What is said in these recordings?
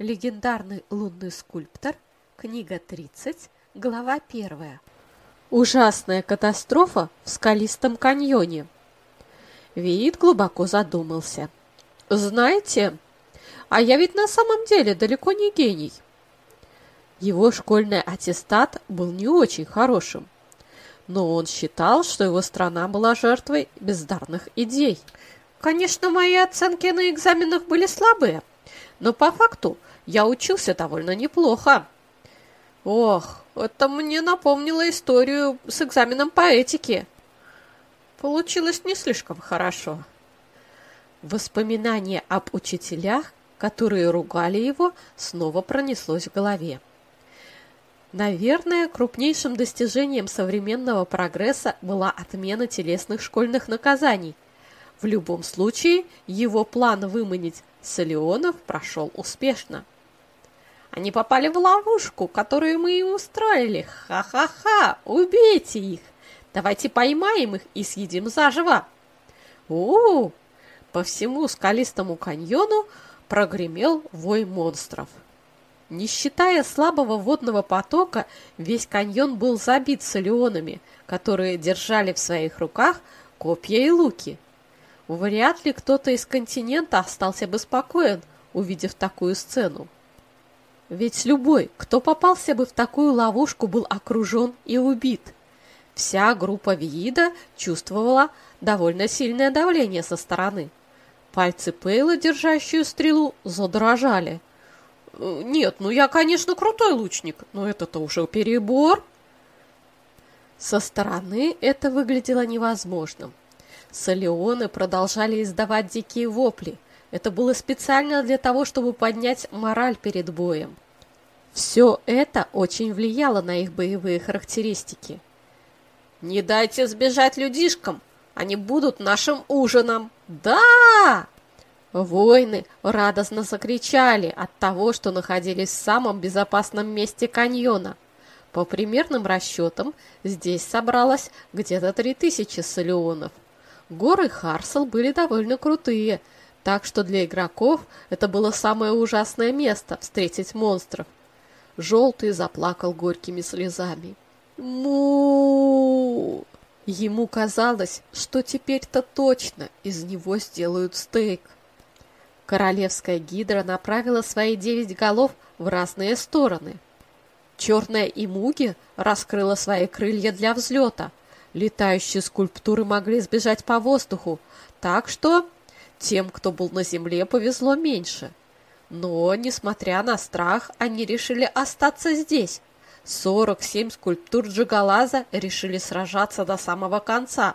Легендарный лунный скульптор, книга 30, глава 1. Ужасная катастрофа в скалистом каньоне. Виит глубоко задумался. Знаете, а я ведь на самом деле далеко не гений. Его школьный аттестат был не очень хорошим, но он считал, что его страна была жертвой бездарных идей. Конечно, мои оценки на экзаменах были слабые, но по факту я учился довольно неплохо. Ох, это мне напомнило историю с экзаменом по этике. Получилось не слишком хорошо. Воспоминание об учителях, которые ругали его, снова пронеслось в голове. Наверное, крупнейшим достижением современного прогресса была отмена телесных школьных наказаний. В любом случае, его план выманить Солеонов прошел успешно. Они попали в ловушку, которую мы им устроили. Ха-ха-ха! Убейте их! Давайте поймаем их и съедим заживо. У, -у, -у По всему скалистому каньону прогремел вой монстров. Не считая слабого водного потока, весь каньон был забит солеонами, которые держали в своих руках копья и луки. Вряд ли кто-то из континента остался бы спокоен, увидев такую сцену. Ведь любой, кто попался бы в такую ловушку, был окружен и убит. Вся группа Виида чувствовала довольно сильное давление со стороны. Пальцы Пейла, держащие стрелу, задрожали. «Нет, ну я, конечно, крутой лучник, но это-то уже перебор». Со стороны это выглядело невозможным. Солеоны продолжали издавать дикие вопли – это было специально для того, чтобы поднять мораль перед боем. Все это очень влияло на их боевые характеристики. «Не дайте сбежать людишкам! Они будут нашим ужином! Да!» Воины радостно закричали от того, что находились в самом безопасном месте каньона. По примерным расчетам, здесь собралось где-то три тысячи солеонов. Горы Харсел были довольно крутые – так что для игроков это было самое ужасное место – встретить монстров. Желтый заплакал горькими слезами. му Ему казалось, что теперь-то точно из него сделают стейк. Королевская гидра направила свои девять голов в разные стороны. Черная имуги раскрыла свои крылья для взлета. Летающие скульптуры могли сбежать по воздуху, так что тем, кто был на земле, повезло меньше. Но, несмотря на страх, они решили остаться здесь. 47 скульптур Джигалаза решили сражаться до самого конца.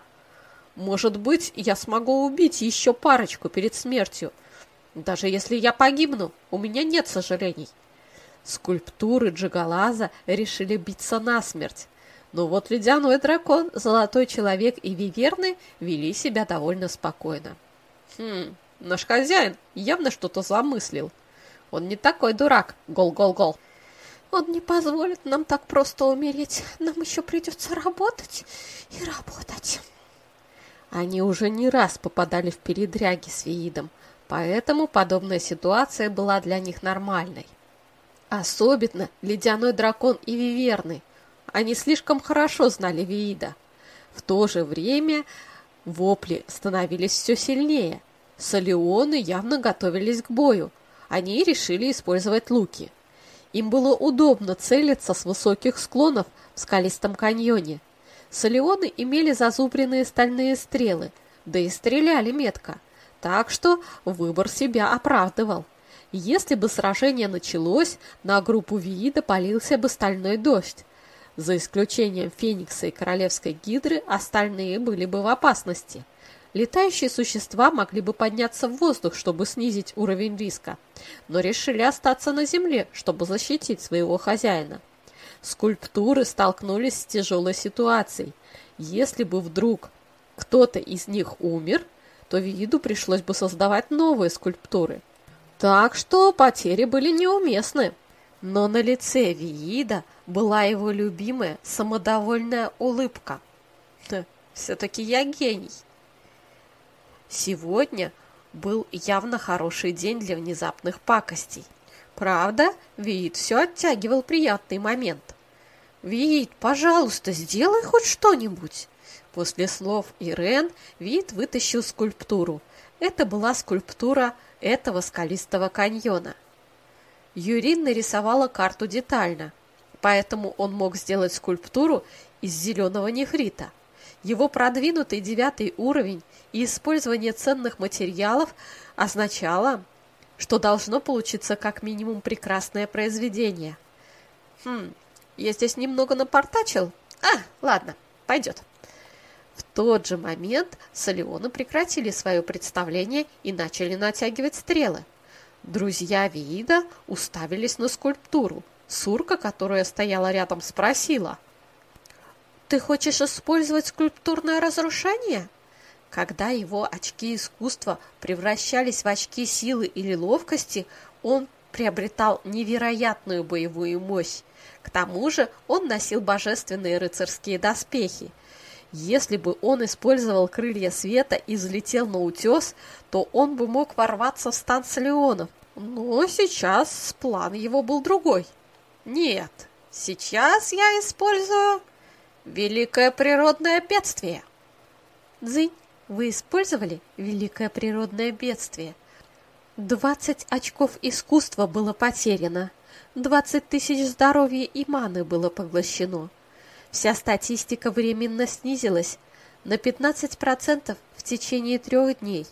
Может быть, я смогу убить еще парочку перед смертью. Даже если я погибну, у меня нет сожалений. Скульптуры Джигалаза решили биться насмерть. Но вот ледяной дракон, золотой человек и виверны вели себя довольно спокойно. Хм, наш хозяин явно что-то замыслил. Он не такой дурак, гол-гол-гол. Он не позволит нам так просто умереть. Нам еще придется работать и работать. Они уже не раз попадали в передряги с Виидом, поэтому подобная ситуация была для них нормальной. Особенно ледяной дракон и Виверны. Они слишком хорошо знали Виида. В то же время Вопли становились все сильнее. Солеоны явно готовились к бою. Они решили использовать луки. Им было удобно целиться с высоких склонов в скалистом каньоне. Солеоны имели зазубренные стальные стрелы, да и стреляли метко. Так что выбор себя оправдывал. Если бы сражение началось, на группу Виида полился бы стальной дождь. За исключением Феникса и Королевской Гидры, остальные были бы в опасности. Летающие существа могли бы подняться в воздух, чтобы снизить уровень риска, но решили остаться на земле, чтобы защитить своего хозяина. Скульптуры столкнулись с тяжелой ситуацией. Если бы вдруг кто-то из них умер, то виду пришлось бы создавать новые скульптуры. Так что потери были неуместны. Но на лице Виида была его любимая самодовольная улыбка. Все-таки я гений. Сегодня был явно хороший день для внезапных пакостей. Правда, Виит все оттягивал приятный момент. «Виит, пожалуйста, сделай хоть что-нибудь!» После слов Ирен Виит вытащил скульптуру. Это была скульптура этого скалистого каньона. Юрин нарисовала карту детально, поэтому он мог сделать скульптуру из зеленого нефрита. Его продвинутый девятый уровень и использование ценных материалов означало, что должно получиться как минимум прекрасное произведение. Хм, я здесь немного напортачил. А, ладно, пойдет. В тот же момент Солеоны прекратили свое представление и начали натягивать стрелы. Друзья Виида уставились на скульптуру. Сурка, которая стояла рядом, спросила. «Ты хочешь использовать скульптурное разрушение?» Когда его очки искусства превращались в очки силы или ловкости, он приобретал невероятную боевую мощь. К тому же он носил божественные рыцарские доспехи. Если бы он использовал крылья света и взлетел на утес, то он бы мог ворваться в стан Леонов. Но сейчас план его был другой. Нет, сейчас я использую великое природное бедствие. Дзынь. Вы использовали великое природное бедствие? 20 очков искусства было потеряно, 20 тысяч здоровья и маны было поглощено. Вся статистика временно снизилась на 15% в течение трех дней.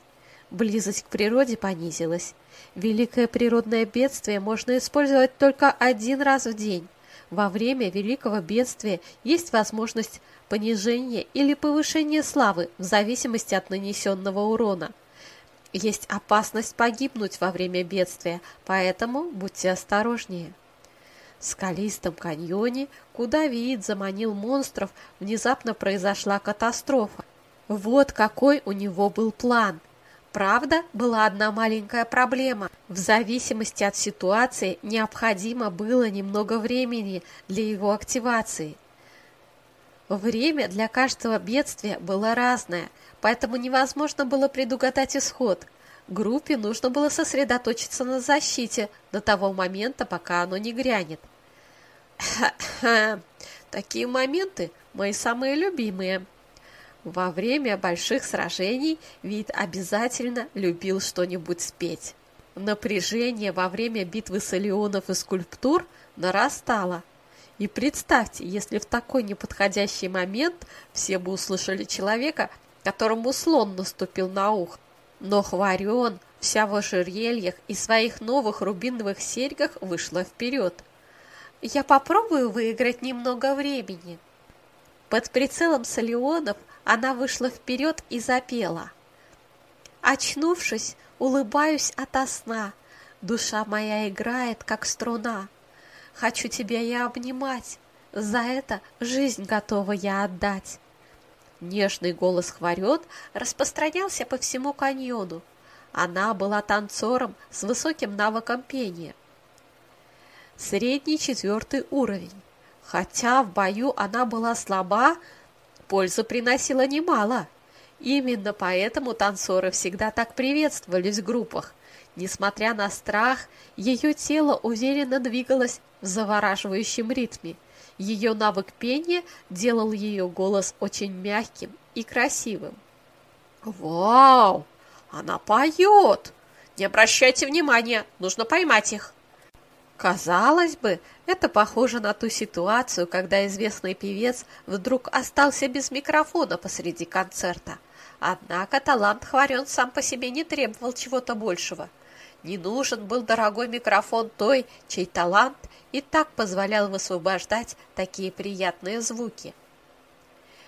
Близость к природе понизилась. Великое природное бедствие можно использовать только один раз в день. Во время великого бедствия есть возможность понижения или повышения славы в зависимости от нанесенного урона. Есть опасность погибнуть во время бедствия, поэтому будьте осторожнее. В скалистом каньоне, куда Виит заманил монстров, внезапно произошла катастрофа. Вот какой у него был план – Правда, была одна маленькая проблема. В зависимости от ситуации необходимо было немного времени для его активации. Время для каждого бедствия было разное, поэтому невозможно было предугадать исход. Группе нужно было сосредоточиться на защите до того момента, пока оно не грянет. Такие моменты мои самые любимые. Во время больших сражений Вид обязательно любил что-нибудь спеть. Напряжение во время битвы Солеонов и скульптур нарастало. И представьте, если в такой неподходящий момент все бы услышали человека, которому слон наступил на ух. Но Хварен, вся в ожерельях и своих новых рубиновых серьгах вышла вперед. «Я попробую выиграть немного времени». Под прицелом Солеонов она вышла вперед и запела. Очнувшись, улыбаюсь ото сна, Душа моя играет, как струна. Хочу тебя я обнимать, За это жизнь готова я отдать. Нежный голос хворет распространялся по всему каньону. Она была танцором с высоким навыком пения. Средний четвертый уровень. Хотя в бою она была слаба, пользу приносила немало. Именно поэтому танцоры всегда так приветствовались в группах. Несмотря на страх, ее тело уверенно двигалось в завораживающем ритме. Ее навык пения делал ее голос очень мягким и красивым. «Вау! Она поет! Не обращайте внимания, нужно поймать их!» Казалось бы, это похоже на ту ситуацию, когда известный певец вдруг остался без микрофона посреди концерта. Однако талант Хварен сам по себе не требовал чего-то большего. Не нужен был дорогой микрофон той, чей талант и так позволял высвобождать такие приятные звуки.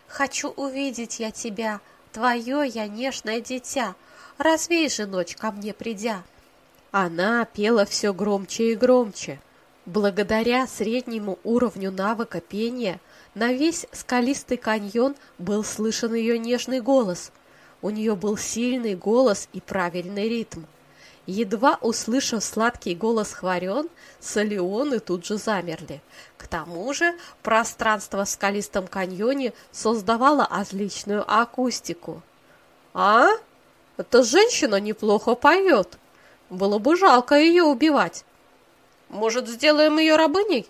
«Хочу увидеть я тебя, твое я нежное дитя, развей же ночь ко мне придя». Она пела все громче и громче. Благодаря среднему уровню навыка пения на весь скалистый каньон был слышен ее нежный голос. У нее был сильный голос и правильный ритм. Едва услышав сладкий голос Хварен, Солеоны тут же замерли. К тому же пространство в скалистом каньоне создавало отличную акустику. «А? Эта женщина неплохо поет!» Было бы жалко ее убивать. Может, сделаем ее рабыней?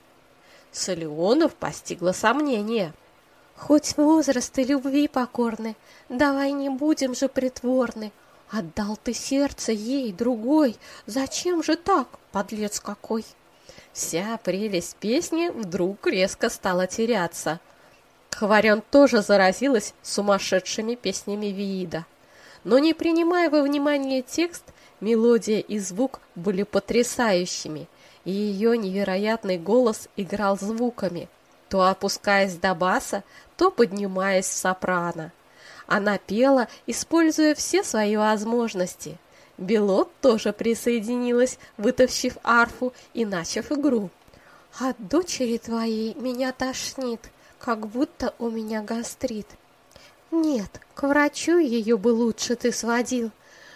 Солеонов постигло сомнение. Хоть возраст и любви покорны, давай не будем же притворны. Отдал ты сердце ей, другой, зачем же так, подлец какой? Вся прелесть песни вдруг резко стала теряться. Хварен тоже заразилась сумасшедшими песнями Виида. Но не принимая во внимание текст, мелодия и звук были потрясающими, и ее невероятный голос играл звуками, то опускаясь до баса, то поднимаясь в сопрано. Она пела, используя все свои возможности. Белот тоже присоединилась, вытащив арфу и начав игру. «От дочери твоей меня тошнит, как будто у меня гастрит. Нет, к врачу ее бы лучше ты сводил,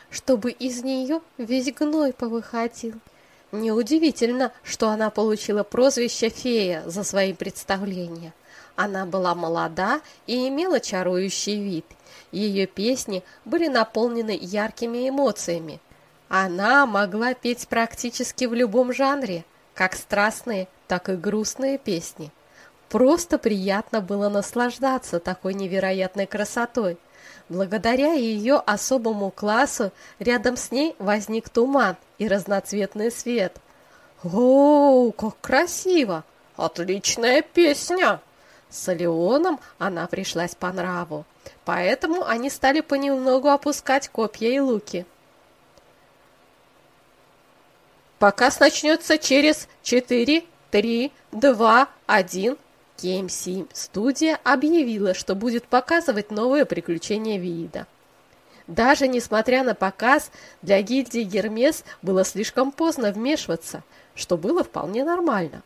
чтобы из нее весь гной повыходил». Неудивительно, что она получила прозвище «фея» за свои представления. Она была молода и имела чарующий вид. Ее песни были наполнены яркими эмоциями. Она могла петь практически в любом жанре, как страстные, так и грустные песни. Просто приятно было наслаждаться такой невероятной красотой. Благодаря ее особому классу рядом с ней возник туман и разноцветный свет. «О, как красиво! Отличная песня!» С Леоном она пришлась по нраву, поэтому они стали понемногу опускать копья и луки. Показ начнется через 4, 3, 2, 1. KMC студия объявила, что будет показывать новые приключения Виида. Даже несмотря на показ, для гильдии Гермес было слишком поздно вмешиваться, что было вполне нормально.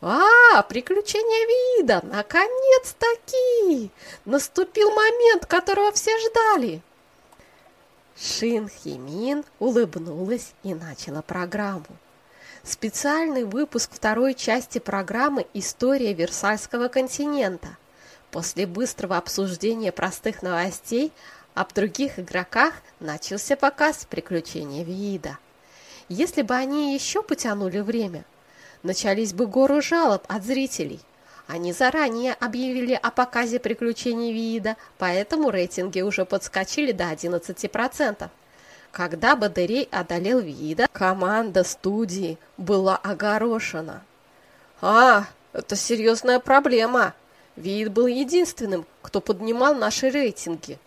«А, приключения вида! Наконец-таки! Наступил момент, которого все ждали!» Шин Химин улыбнулась и начала программу. Специальный выпуск второй части программы «История Версальского континента». После быстрого обсуждения простых новостей об других игроках начался показ приключения вида. Если бы они еще потянули время, начались бы горы жалоб от зрителей. Они заранее объявили о показе приключений вида, поэтому рейтинги уже подскочили до 11%. Когда Бадырей одолел вида, команда студии была огорошена. «А, это серьезная проблема. Вид был единственным, кто поднимал наши рейтинги».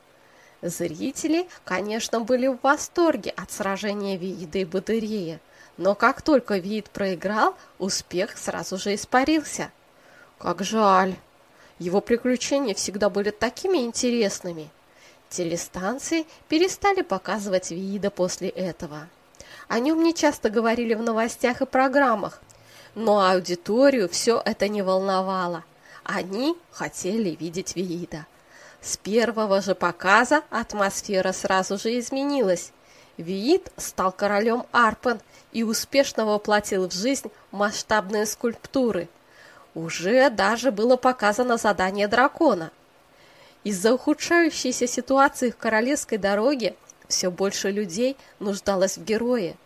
Зрители, конечно, были в восторге от сражения Вида и Бадырея, но как только вид проиграл, успех сразу же испарился. Как жаль. Его приключения всегда были такими интересными. Телестанции перестали показывать вида после этого. О нем не часто говорили в новостях и программах, но аудиторию все это не волновало. Они хотели видеть вида. С первого же показа атмосфера сразу же изменилась. Виит стал королем Арпен и успешно воплотил в жизнь масштабные скульптуры. Уже даже было показано задание дракона. Из-за ухудшающейся ситуации в королевской дороге все больше людей нуждалось в герое.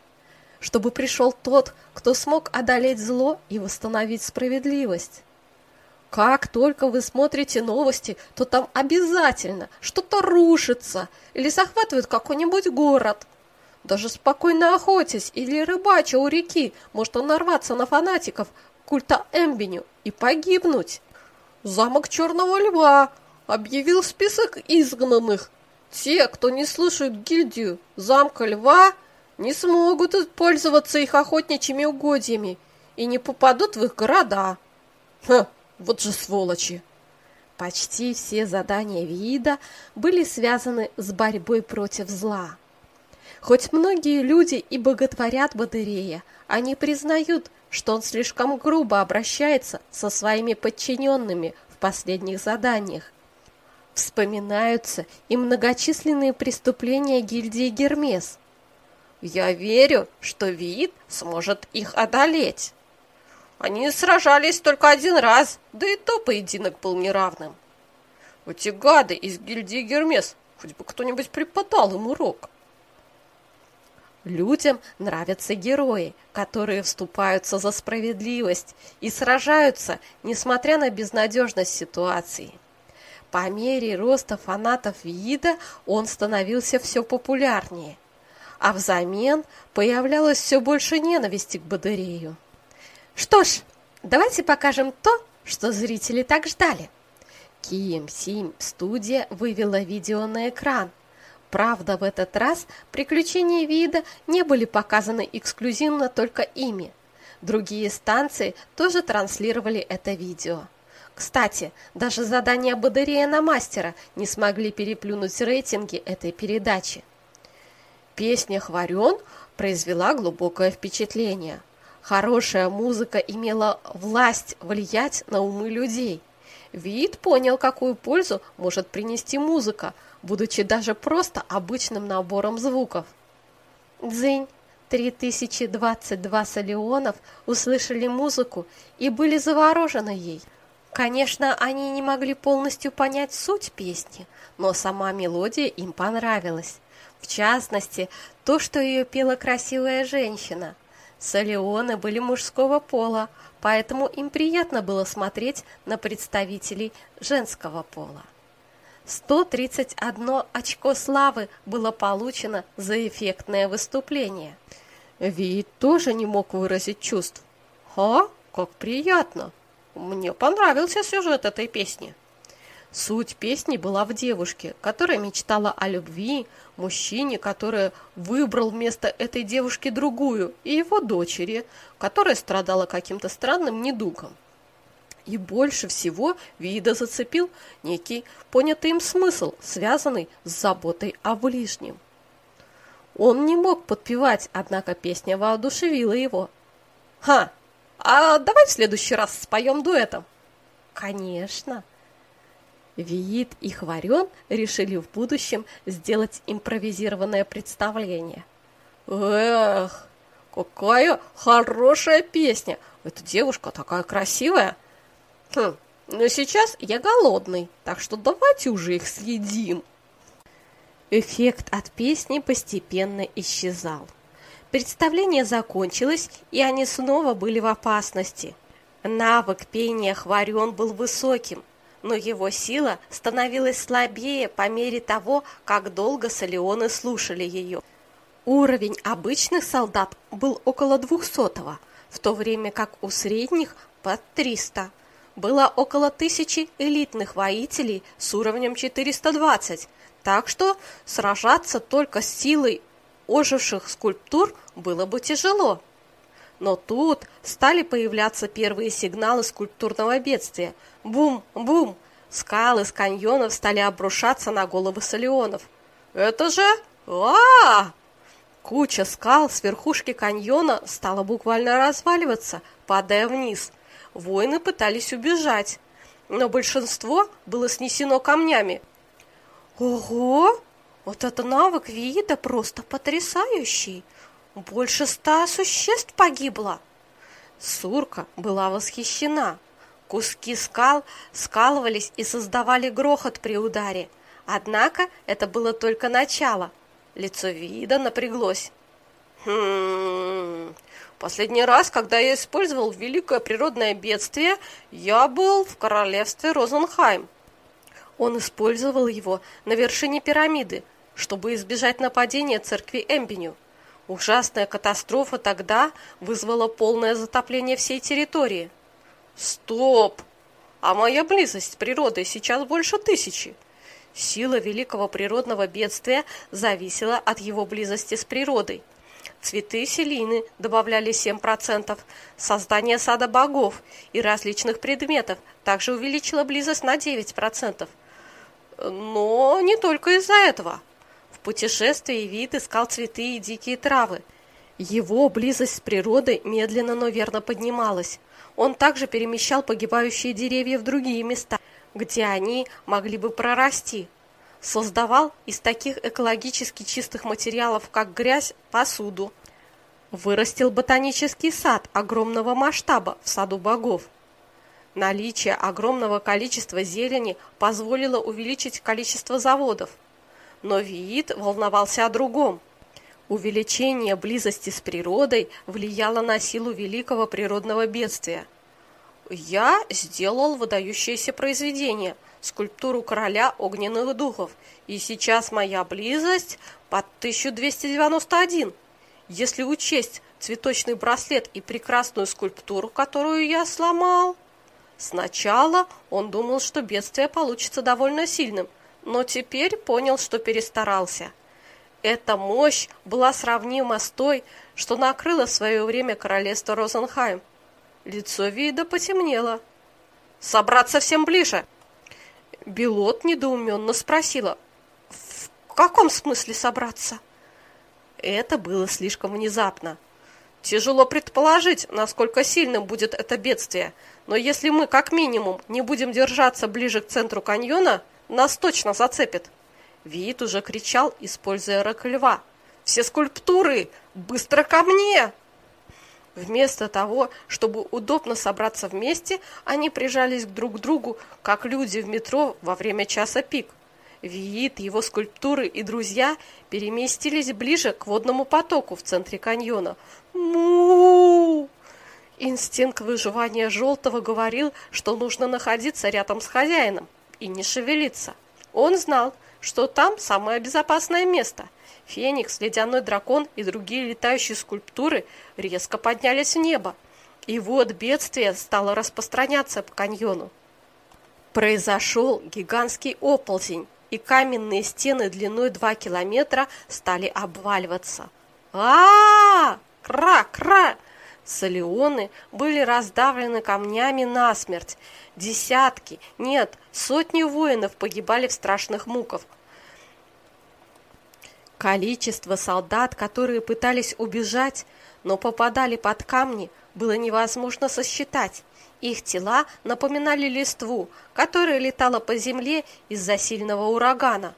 Чтобы пришел тот, кто смог одолеть зло и восстановить справедливость. Как только вы смотрите новости, то там обязательно что-то рушится или захватывает какой-нибудь город – даже спокойно охотясь или рыбача у реки, может он нарваться на фанатиков культа Эмбеню и погибнуть. Замок Черного Льва объявил список изгнанных. Те, кто не слушают гильдию Замка Льва, не смогут пользоваться их охотничьими угодьями и не попадут в их города. Ха, вот же сволочи! Почти все задания вида были связаны с борьбой против зла. Хоть многие люди и боготворят Бадырея, они признают, что он слишком грубо обращается со своими подчиненными в последних заданиях. Вспоминаются и многочисленные преступления гильдии Гермес. Я верю, что Виит сможет их одолеть. Они сражались только один раз, да и то поединок был неравным. Эти гады из гильдии Гермес, хоть бы кто-нибудь преподал им урок. Людям нравятся герои, которые вступаются за справедливость и сражаются, несмотря на безнадежность ситуации. По мере роста фанатов вида он становился все популярнее, а взамен появлялось все больше ненависти к Бадырею. Что ж, давайте покажем то, что зрители так ждали. KM7 студия вывела видео на экран, Правда, в этот раз приключения вида не были показаны эксклюзивно только ими. Другие станции тоже транслировали это видео. Кстати, даже задания Бадырея на мастера не смогли переплюнуть рейтинги этой передачи. Песня «Хварен» произвела глубокое впечатление. Хорошая музыка имела власть влиять на умы людей. Вид понял, какую пользу может принести музыка – будучи даже просто обычным набором звуков. Дзынь, 3022 солеонов услышали музыку и были заворожены ей. Конечно, они не могли полностью понять суть песни, но сама мелодия им понравилась. В частности, то, что ее пела красивая женщина. Солеоны были мужского пола, поэтому им приятно было смотреть на представителей женского пола. 131 очко славы было получено за эффектное выступление. Вид тоже не мог выразить чувств. «Ха, как приятно! Мне понравился сюжет этой песни!» Суть песни была в девушке, которая мечтала о любви, мужчине, который выбрал вместо этой девушки другую, и его дочери, которая страдала каким-то странным недугом. И больше всего Вида зацепил некий понятый им смысл, связанный с заботой о ближнем. Он не мог подпевать, однако песня воодушевила его. «Ха! А давай в следующий раз споем дуэтом!» «Конечно!» Виит и Хварен решили в будущем сделать импровизированное представление. «Эх, какая хорошая песня! Эта девушка такая красивая!» Хм, но сейчас я голодный, так что давайте уже их съедим. Эффект от песни постепенно исчезал. Представление закончилось, и они снова были в опасности. Навык пения Хварен был высоким, но его сила становилась слабее по мере того, как долго Солеоны слушали ее. Уровень обычных солдат был около двухсотого, в то время как у средних под триста было около тысячи элитных воителей с уровнем 420, так что сражаться только с силой оживших скульптур было бы тяжело. Но тут стали появляться первые сигналы скульптурного бедствия. Бум-бум! Скалы с каньонов стали обрушаться на головы солеонов. «Это же... а, -а, -а Куча скал с верхушки каньона стала буквально разваливаться, падая вниз – Воины пытались убежать, но большинство было снесено камнями. Ого! Вот это навык вида просто потрясающий! Больше ста существ погибло! Сурка была восхищена. Куски скал скалывались и создавали грохот при ударе. Однако это было только начало. Лицо вида напряглось. Хм, Последний раз, когда я использовал великое природное бедствие, я был в королевстве Розенхайм. Он использовал его на вершине пирамиды, чтобы избежать нападения церкви Эмбеню. Ужасная катастрофа тогда вызвала полное затопление всей территории. Стоп! А моя близость с природой сейчас больше тысячи. Сила великого природного бедствия зависела от его близости с природой. Цветы селины добавляли 7%, создание сада богов и различных предметов также увеличило близость на 9%. Но не только из-за этого. В путешествии вид искал цветы и дикие травы. Его близость с природой медленно, но верно поднималась. Он также перемещал погибающие деревья в другие места, где они могли бы прорасти – создавал из таких экологически чистых материалов, как грязь, посуду. Вырастил ботанический сад огромного масштаба в саду богов. Наличие огромного количества зелени позволило увеличить количество заводов. Но Виит волновался о другом. Увеличение близости с природой влияло на силу великого природного бедствия. Я сделал выдающееся произведение – скульптуру короля огненных духов, и сейчас моя близость под 1291. Если учесть цветочный браслет и прекрасную скульптуру, которую я сломал. Сначала он думал, что бедствие получится довольно сильным, но теперь понял, что перестарался. Эта мощь была сравнима с той, что накрыла в свое время королевство Розенхайм. Лицо вида потемнело. «Собраться всем ближе!» Белот недоуменно спросила. «В каком смысле собраться?» Это было слишком внезапно. Тяжело предположить, насколько сильным будет это бедствие, но если мы, как минимум, не будем держаться ближе к центру каньона, нас точно зацепит. Вид уже кричал, используя рык льва. «Все скульптуры! Быстро ко мне!» Вместо того, чтобы удобно собраться вместе, они прижались друг к другу, как люди в метро во время часа пик. Виит, его скульптуры и друзья переместились ближе к водному потоку в центре каньона. Му Инстинкт выживания желтого говорил, что нужно находиться рядом с хозяином и не шевелиться. Он знал, что там самое безопасное место. Феникс, ледяной дракон и другие летающие скульптуры резко поднялись в небо. И вот бедствие стало распространяться по каньону. Произошел гигантский оползень, и каменные стены длиной 2 километра стали обваливаться. а, -а, -а Кра-кра! Салионы были раздавлены камнями насмерть. Десятки, нет, сотни воинов погибали в страшных муках. Количество солдат, которые пытались убежать, но попадали под камни, было невозможно сосчитать. Их тела напоминали листву, которая летала по земле из-за сильного урагана.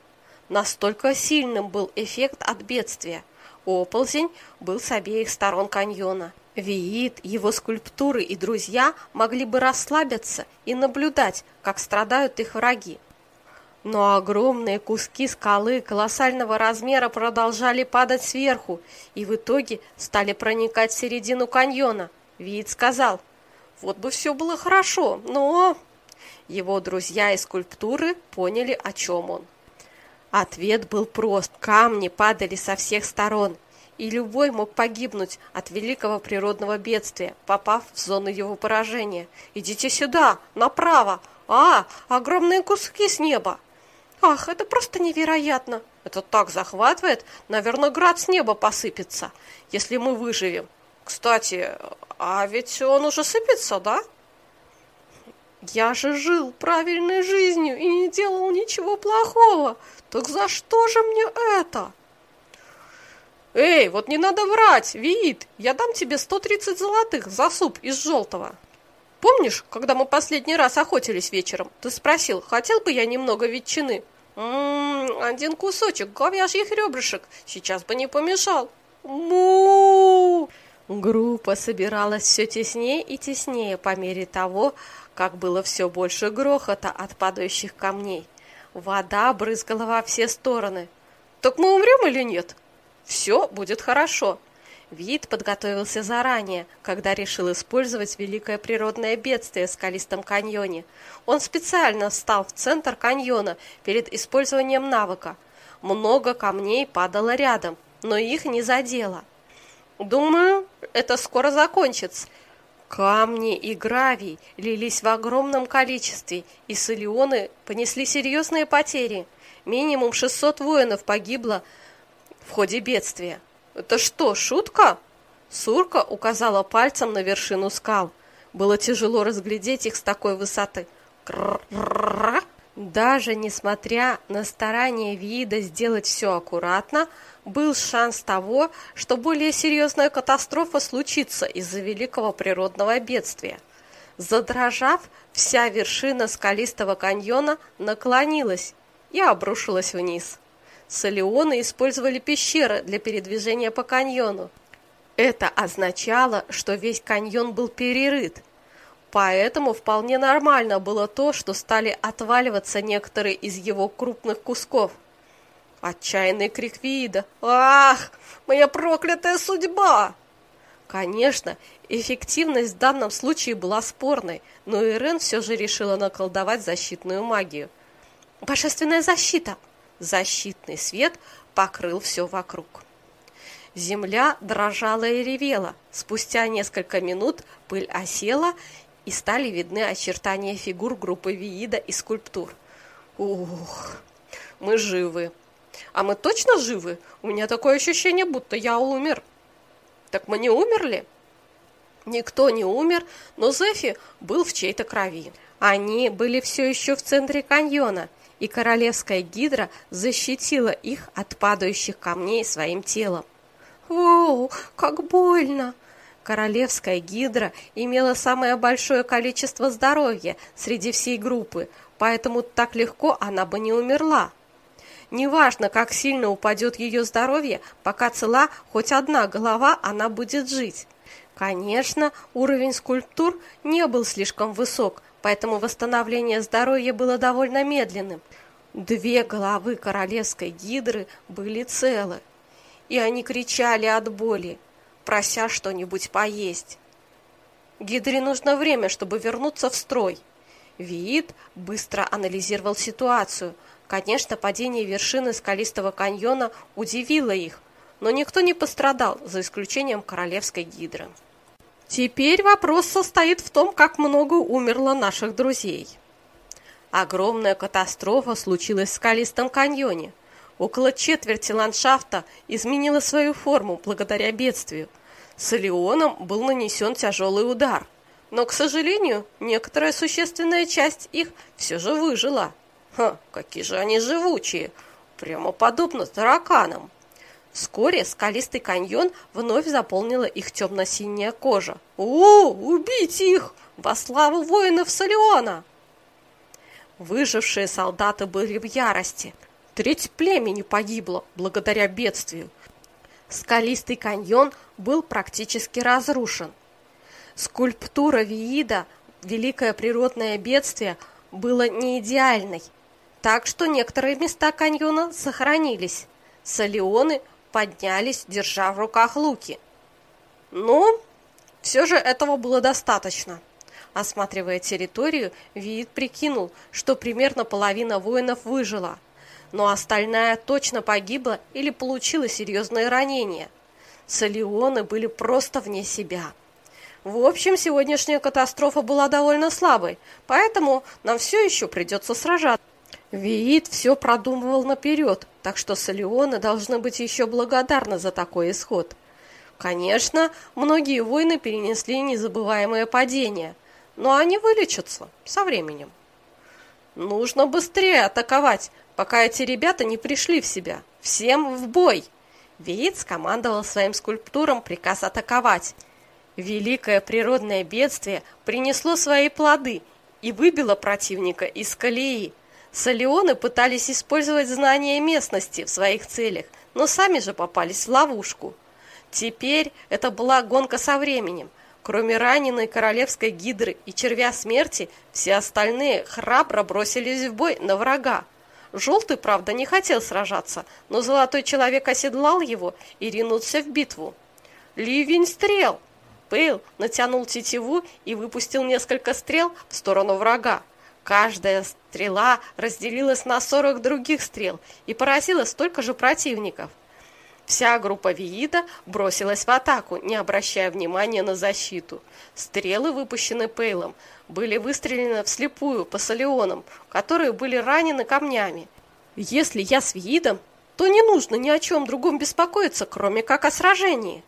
Настолько сильным был эффект от бедствия. Оползень был с обеих сторон каньона. Виит, его скульптуры и друзья могли бы расслабиться и наблюдать, как страдают их враги. Но огромные куски скалы колоссального размера продолжали падать сверху и в итоге стали проникать в середину каньона. Виит сказал – вот бы все было хорошо, но... Его друзья из скульптуры поняли, о чем он. Ответ был прост. Камни падали со всех сторон, и любой мог погибнуть от великого природного бедствия, попав в зону его поражения. «Идите сюда, направо! А, огромные куски с неба!» «Ах, это просто невероятно! Это так захватывает! Наверное, град с неба посыпется, если мы выживем!» Кстати, а ведь он уже сыпется, да? Я же жил правильной жизнью и не делал ничего плохого. Так за что же мне это? Эй, вот не надо врать, Виит. Я дам тебе 130 золотых за суп из желтого. Помнишь, когда мы последний раз охотились вечером? Ты спросил, хотел бы я немного ветчины? Ммм, один кусочек говяжьих ребрышек сейчас бы не помешал. Му! Группа собиралась все теснее и теснее по мере того, как было все больше грохота от падающих камней. Вода брызгала во все стороны. «Так мы умрем или нет?» «Все будет хорошо». Вид подготовился заранее, когда решил использовать великое природное бедствие в скалистом каньоне. Он специально встал в центр каньона перед использованием навыка. Много камней падало рядом, но их не задело. Думаю, это скоро закончится. Камни и гравий лились в огромном количестве, и Солионы понесли серьезные потери. Минимум 600 воинов погибло в ходе бедствия. Это что, шутка? Сурка указала пальцем на вершину скал. Было тяжело разглядеть их с такой высоты. Даже несмотря на старание вида сделать все аккуратно, был шанс того, что более серьезная катастрофа случится из-за великого природного бедствия. Задрожав, вся вершина скалистого каньона наклонилась и обрушилась вниз. Солеоны использовали пещеры для передвижения по каньону. Это означало, что весь каньон был перерыт. Поэтому вполне нормально было то, что стали отваливаться некоторые из его крупных кусков – Отчаянный крик вида. «Ах, моя проклятая судьба!» Конечно, эффективность в данном случае была спорной, но Ирен все же решила наколдовать защитную магию. Божественная защита! Защитный свет покрыл все вокруг. Земля дрожала и ревела. Спустя несколько минут пыль осела, и стали видны очертания фигур группы Виида и скульптур. Ух, мы живы. А мы точно живы? У меня такое ощущение, будто я умер. Так мы не умерли? Никто не умер, но Зефи был в чьей-то крови. Они были все еще в центре каньона, и королевская гидра защитила их от падающих камней своим телом. «Воу, как больно!» Королевская гидра имела самое большое количество здоровья среди всей группы, поэтому так легко она бы не умерла. Неважно, как сильно упадет ее здоровье, пока цела хоть одна голова, она будет жить. Конечно, уровень скульптур не был слишком высок, поэтому восстановление здоровья было довольно медленным. Две головы королевской гидры были целы, и они кричали от боли, прося что-нибудь поесть. Гидре нужно время, чтобы вернуться в строй. Виит быстро анализировал ситуацию – Конечно, падение вершины скалистого каньона удивило их, но никто не пострадал, за исключением королевской гидры. Теперь вопрос состоит в том, как много умерло наших друзей. Огромная катастрофа случилась в скалистом каньоне. Около четверти ландшафта изменила свою форму благодаря бедствию. С Элеоном был нанесен тяжелый удар, но, к сожалению, некоторая существенная часть их все же выжила. Ха, какие же они живучие! Прямо подобно тараканам. Вскоре скалистый каньон вновь заполнила их темно-синяя кожа. «О, убить их! Во славу воинов Салиона!» Выжившие солдаты были в ярости. Треть племени погибло благодаря бедствию. Скалистый каньон был практически разрушен. Скульптура Виида, великое природное бедствие, было не идеальной, так что некоторые места каньона сохранились. Солеоны поднялись, держа в руках луки. Но все же этого было достаточно. Осматривая территорию, Виит прикинул, что примерно половина воинов выжила, но остальная точно погибла или получила серьезные ранения. Солеоны были просто вне себя. В общем, сегодняшняя катастрофа была довольно слабой, поэтому нам все еще придется сражаться. Виит все продумывал наперед, так что Солеоны должны быть еще благодарны за такой исход. Конечно, многие войны перенесли незабываемое падение, но они вылечатся со временем. Нужно быстрее атаковать, пока эти ребята не пришли в себя. Всем в бой! Виит скомандовал своим скульптурам приказ атаковать. Великое природное бедствие принесло свои плоды и выбило противника из колеи. Солеоны пытались использовать знания местности в своих целях, но сами же попались в ловушку. Теперь это была гонка со временем. Кроме раненой королевской гидры и червя смерти, все остальные храбро бросились в бой на врага. Желтый, правда, не хотел сражаться, но золотой человек оседлал его и ринулся в битву. Ливень стрел! Пейл натянул тетиву и выпустил несколько стрел в сторону врага. Каждая стрела разделилась на 40 других стрел и поразила столько же противников. Вся группа Виида бросилась в атаку, не обращая внимания на защиту. Стрелы, выпущенные Пейлом, были выстрелены вслепую по Солеонам, которые были ранены камнями. Если я с Виидом, то не нужно ни о чем другом беспокоиться, кроме как о сражении.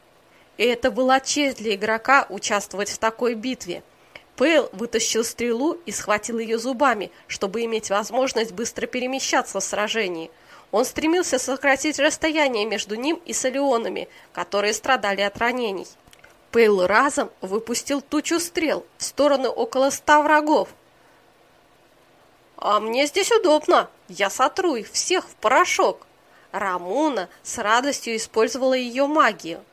И это была честь для игрока участвовать в такой битве – Пейл вытащил стрелу и схватил ее зубами, чтобы иметь возможность быстро перемещаться в сражении. Он стремился сократить расстояние между ним и Солеонами, которые страдали от ранений. Пейл разом выпустил тучу стрел в стороны около ста врагов. «А мне здесь удобно, я сотру их всех в порошок!» Рамуна с радостью использовала ее магию.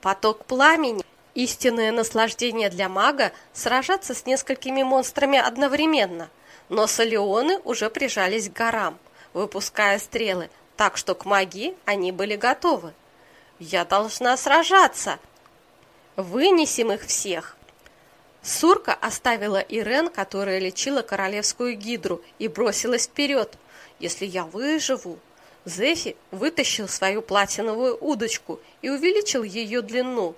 Поток пламени Истинное наслаждение для мага сражаться с несколькими монстрами одновременно, но солеоны уже прижались к горам, выпуская стрелы, так что к магии они были готовы. Я должна сражаться. Вынесем их всех. Сурка оставила Ирен, которая лечила королевскую гидру, и бросилась вперед. Если я выживу... Зефи вытащил свою платиновую удочку и увеличил ее длину.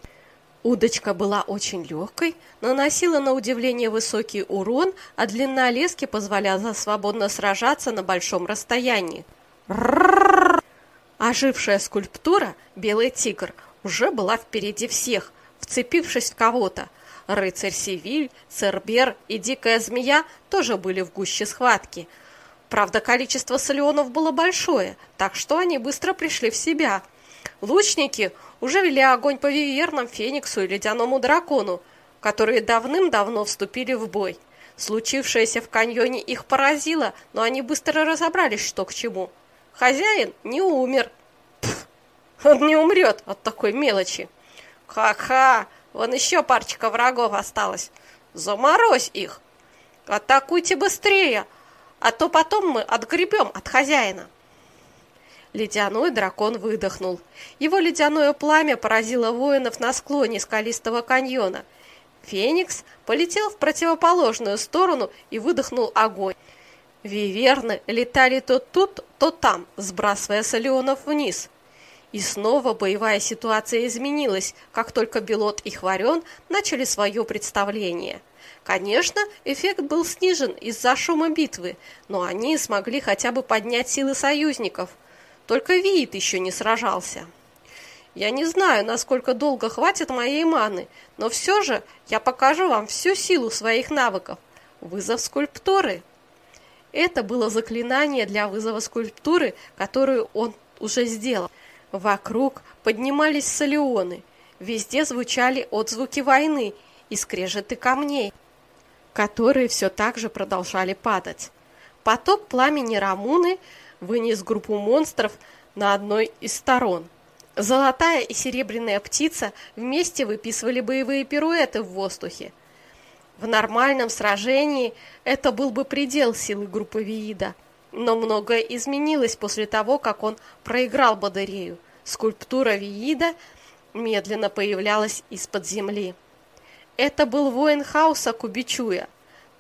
Удочка была очень легкой, наносила на удивление высокий урон, а длина лески позволяла свободно сражаться на большом расстоянии. Ожившая скульптура, белый тигр, уже была впереди всех, вцепившись в кого-то. Рыцарь Севиль, Цербер и Дикая Змея тоже были в гуще схватки. Правда, количество солеонов было большое, так что они быстро пришли в себя. Лучники уже вели огонь по вивернам, фениксу и ледяному дракону, которые давным-давно вступили в бой. Случившееся в каньоне их поразило, но они быстро разобрались, что к чему. Хозяин не умер. Пф, он не умрет от такой мелочи. Ха-ха, вон еще парочка врагов осталось. Заморозь их. Атакуйте быстрее, а то потом мы отгребем от хозяина. Ледяной дракон выдохнул. Его ледяное пламя поразило воинов на склоне скалистого каньона. Феникс полетел в противоположную сторону и выдохнул огонь. Виверны летали то тут, то там, сбрасывая солеонов вниз. И снова боевая ситуация изменилась, как только Белот и Хварен начали свое представление. Конечно, эффект был снижен из-за шума битвы, но они смогли хотя бы поднять силы союзников. Только Виит еще не сражался. Я не знаю, насколько долго хватит моей маны, но все же я покажу вам всю силу своих навыков. Вызов скульптуры. Это было заклинание для вызова скульптуры, которую он уже сделал. Вокруг поднимались солеоны. Везде звучали отзвуки войны и скрежеты камней, которые все так же продолжали падать. Поток пламени Рамуны вынес группу монстров на одной из сторон. Золотая и серебряная птица вместе выписывали боевые пируэты в воздухе. В нормальном сражении это был бы предел силы группы Виида. Но многое изменилось после того, как он проиграл Бадырею. Скульптура Виида медленно появлялась из-под земли. Это был воин хаоса Кубичуя,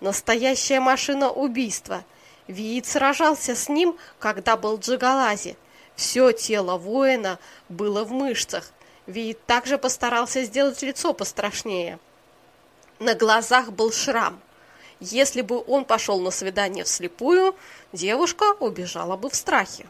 настоящая машина убийства. Виид сражался с ним, когда был в Джигалазе. Все тело воина было в мышцах. Виид также постарался сделать лицо пострашнее. На глазах был шрам. Если бы он пошел на свидание вслепую, девушка убежала бы в страхе.